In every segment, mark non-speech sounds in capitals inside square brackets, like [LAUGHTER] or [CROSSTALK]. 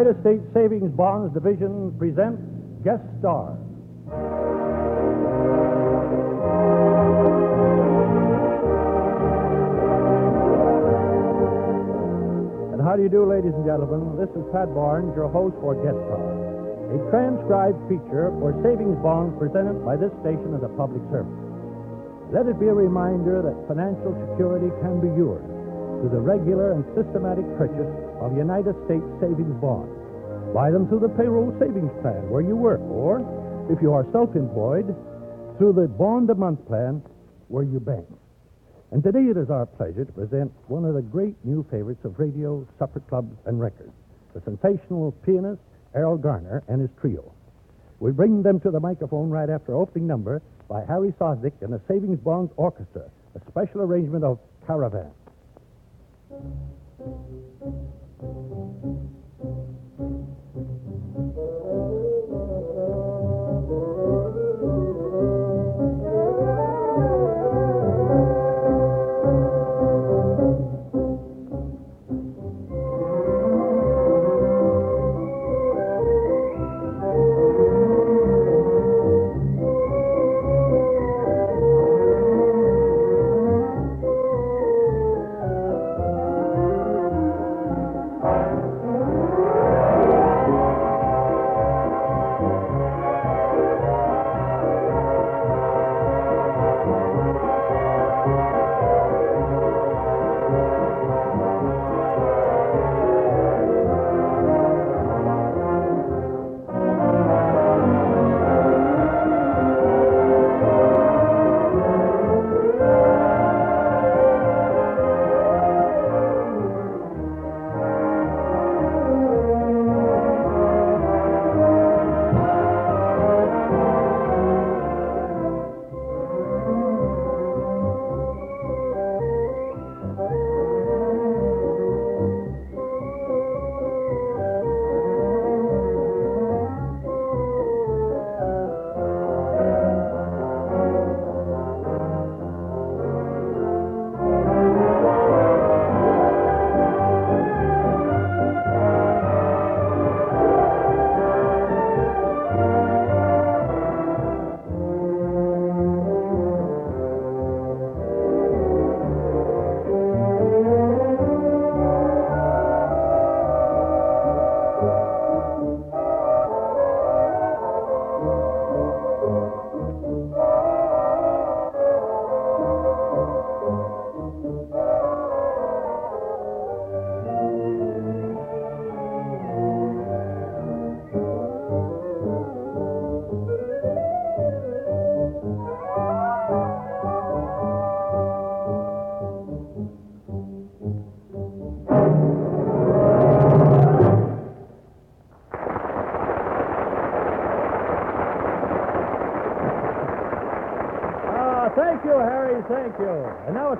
United States Savings Bonds Division presents Guest Star. And how do you do, ladies and gentlemen? This is Pat Barnes, your host for Guest Star, a transcribed feature for savings bonds presented by this station as a public service. Let it be a reminder that financial security can be yours through the regular and systematic purchase of United States savings bonds. Buy them through the payroll savings plan where you work, or if you are self employed, through the bond a month plan where you bank. And today it is our pleasure to present one of the great new favorites of radio, supper clubs, and records, the sensational pianist Erroll Garner and his trio. We bring them to the microphone right after opening number by Harry Sosnick and the Savings Bonds Orchestra, a special arrangement of Caravan. Thank you.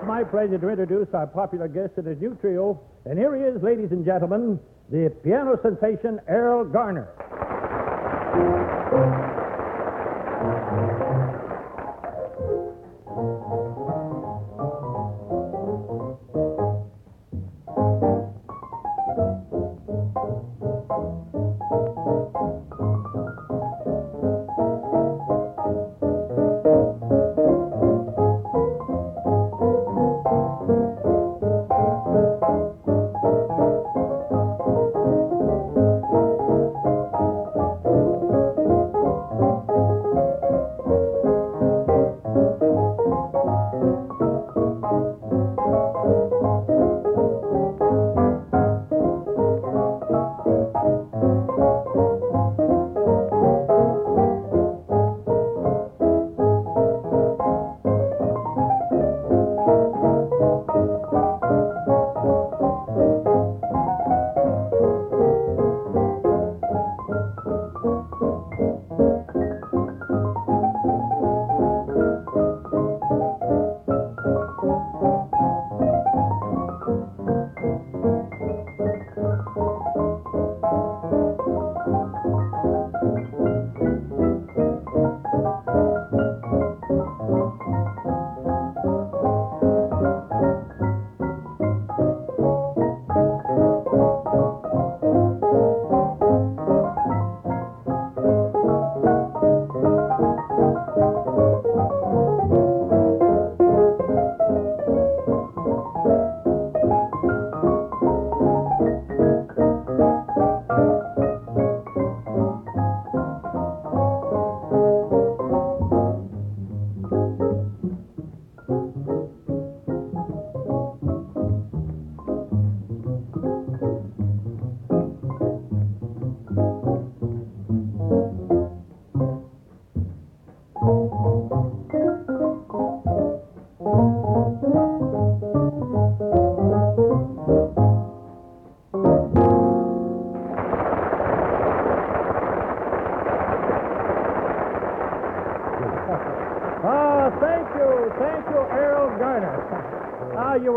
It's my pleasure to introduce our popular guest in his new trio. And here he is, ladies and gentlemen, the piano sensation Erroll Garner.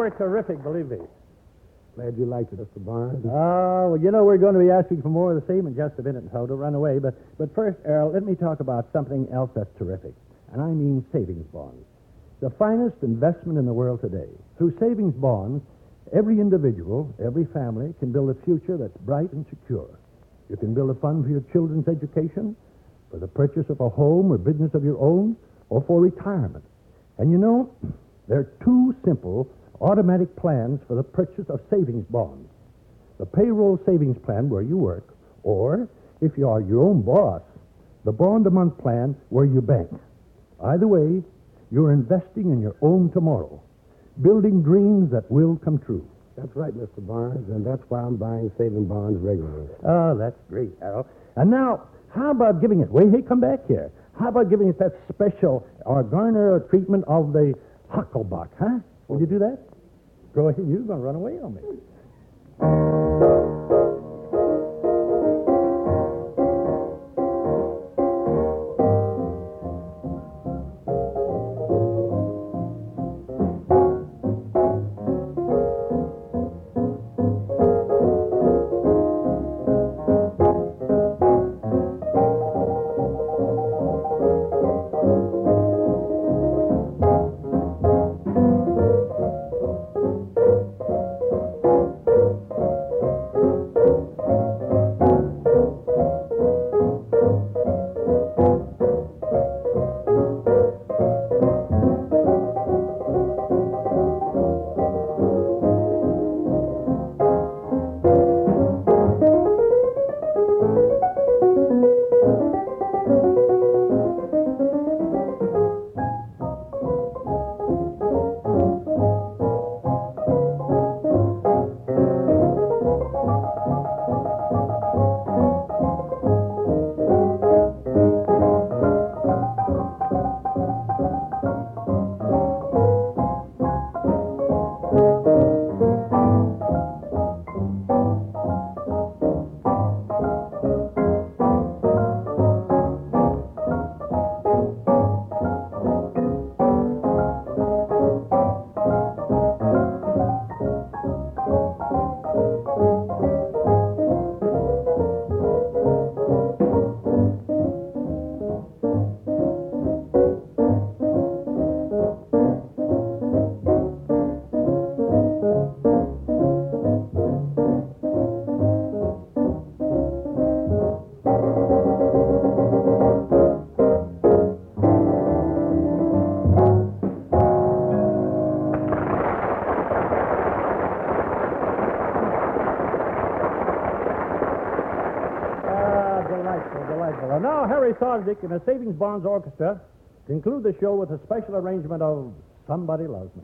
Were terrific, believe me. Glad you liked it, Mr. Barnes. Oh, well, you know, we're going to be asking for more of the same in just a minute, so don't run away. But, but first, Erroll, let me talk about something else that's terrific, and I mean savings bonds. The finest investment in the world today. Through savings bonds, every individual, every family can build a future that's bright and secure. You can build a fund for your children's education, for the purchase of a home or business of your own, or for retirement. And you know, [CLEARS THROAT] they're two simple automatic plans for the purchase of savings bonds. The payroll savings plan where you work, or if you are your own boss, the bond a month plan where you bank. Either way, you're investing in your own tomorrow, building dreams that will come true. That's right, Mr. Barnes, and that's why I'm buying saving bonds regularly. Oh, that's great, Harold. And now, how about giving it? Wait, hey, come back here. How about giving it that special or Garner treatment of the Hucklebuck, huh? Will you do that? Go ahead. You're going to run away on me. Sosnick and the Savings Bonds Orchestra conclude the show with a special arrangement of Somebody Loves Me.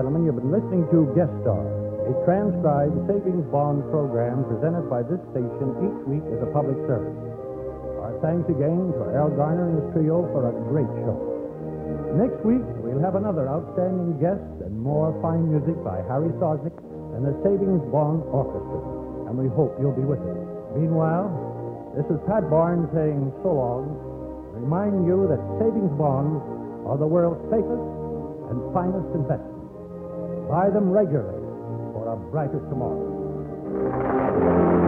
Gentlemen, you've been listening to Guest Star, a transcribed savings bond program presented by this station each week as a public service. Our thanks again to Al Garner and his trio for a great show. Next week, we'll have another outstanding guest and more fine music by Harry Sosnick and the Savings Bond Orchestra. And we hope you'll be with us. Meanwhile, this is Pat Barnes saying so long. Remind you that savings bonds are the world's safest and finest investment. Buy them regularly for a brighter tomorrow.